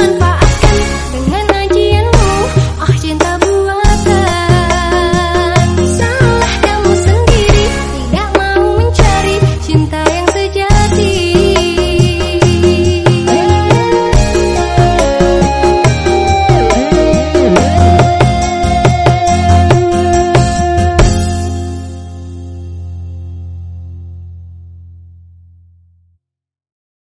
มันไป